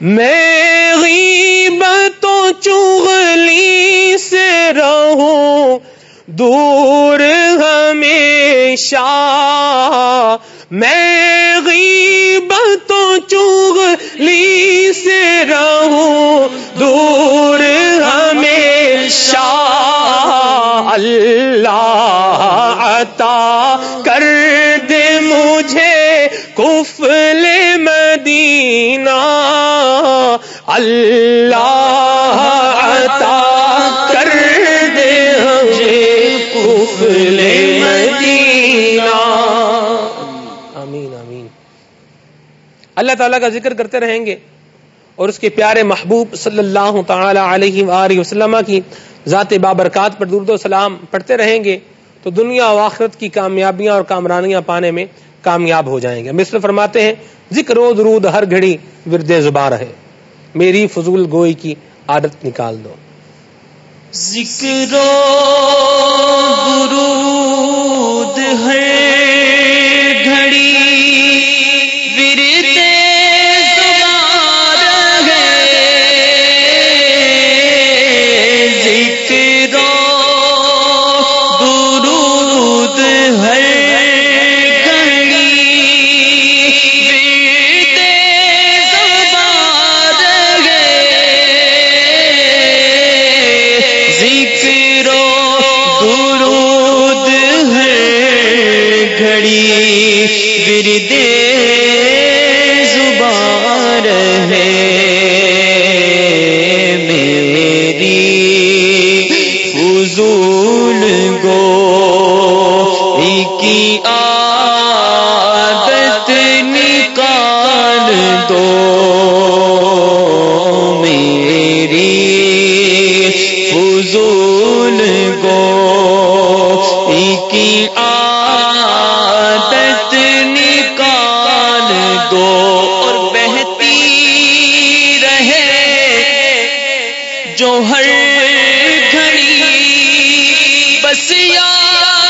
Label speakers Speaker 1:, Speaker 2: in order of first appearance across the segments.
Speaker 1: میں غیبتوں چغلی سے رہوں، دور ہمیشہ۔ میں غیبتوں چغلی سے رہوں، دور ہمیشہ۔ اللہ عطا کر دے مجھے کفل مدینہ۔ اللہ عطا کر دے مجھے کفل مدینہ۔ آمین آمین۔ اللہ تعالیٰ کا ذکر کرتے رہیں گے اور اس کے پیارے محبوب صلی اللہ تعالی علیہ وآلہ وسلم کی ذات بابرکات پر درد و سلام پڑھتے رہیں گے تو دنیا و آخرت کی کامیابیاں اور کامرانیاں پانے میں کامیاب ہو جائیں گے۔ مصر فرماتے ہیں، ذکر و درود ہر گھڑی ورد زبان رہے۔ میری فضول گوئی کی عادت نکال دو۔
Speaker 2: ذکر و کی عادت نکال دو میری فضول گو کی عادت نکال دو اور بہتی رہے جو ہر گھڑی بس یاد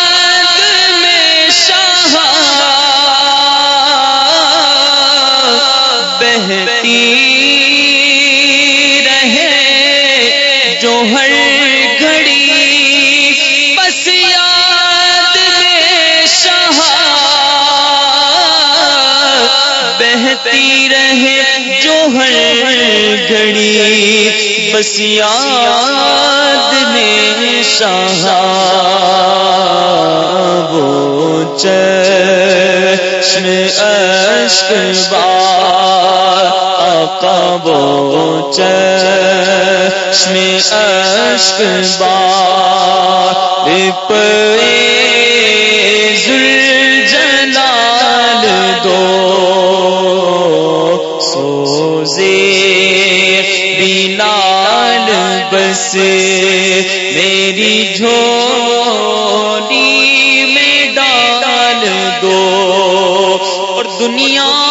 Speaker 2: بس یاد میں شاہ وہ چشم اشک بار آقا وہ چشم اشک بار پہ جلال دو سوزے بلال بس میری جھولی میں ڈال دو اور دنیا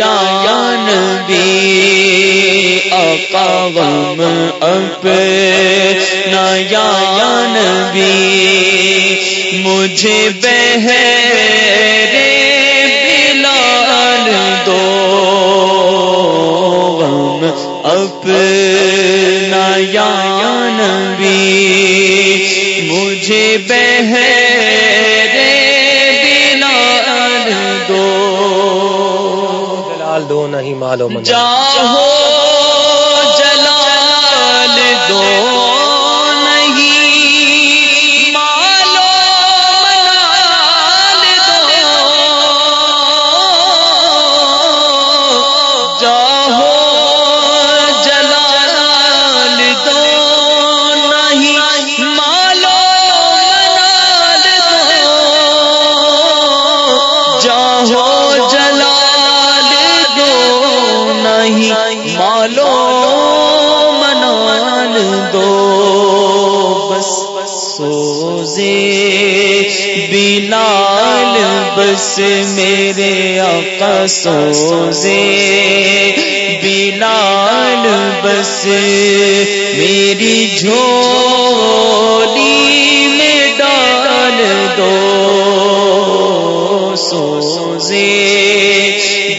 Speaker 2: اپنا یا نبی آقا غم اپنا یا مجھے بہرے بلال دو غم اپنا یا نبی مجھے بہرے مال دو
Speaker 1: نہیں مالو من
Speaker 2: جاہو جلال سوزے بلال، بس میرے آقا سوزے بلال، بس میری جھولی میں ڈال دو سوزے۔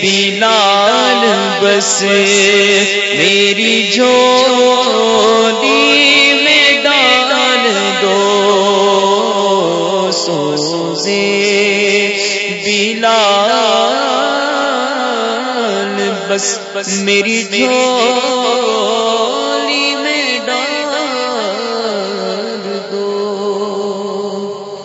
Speaker 2: بلال، بس میری جھولی سوزے بلا بس میری جو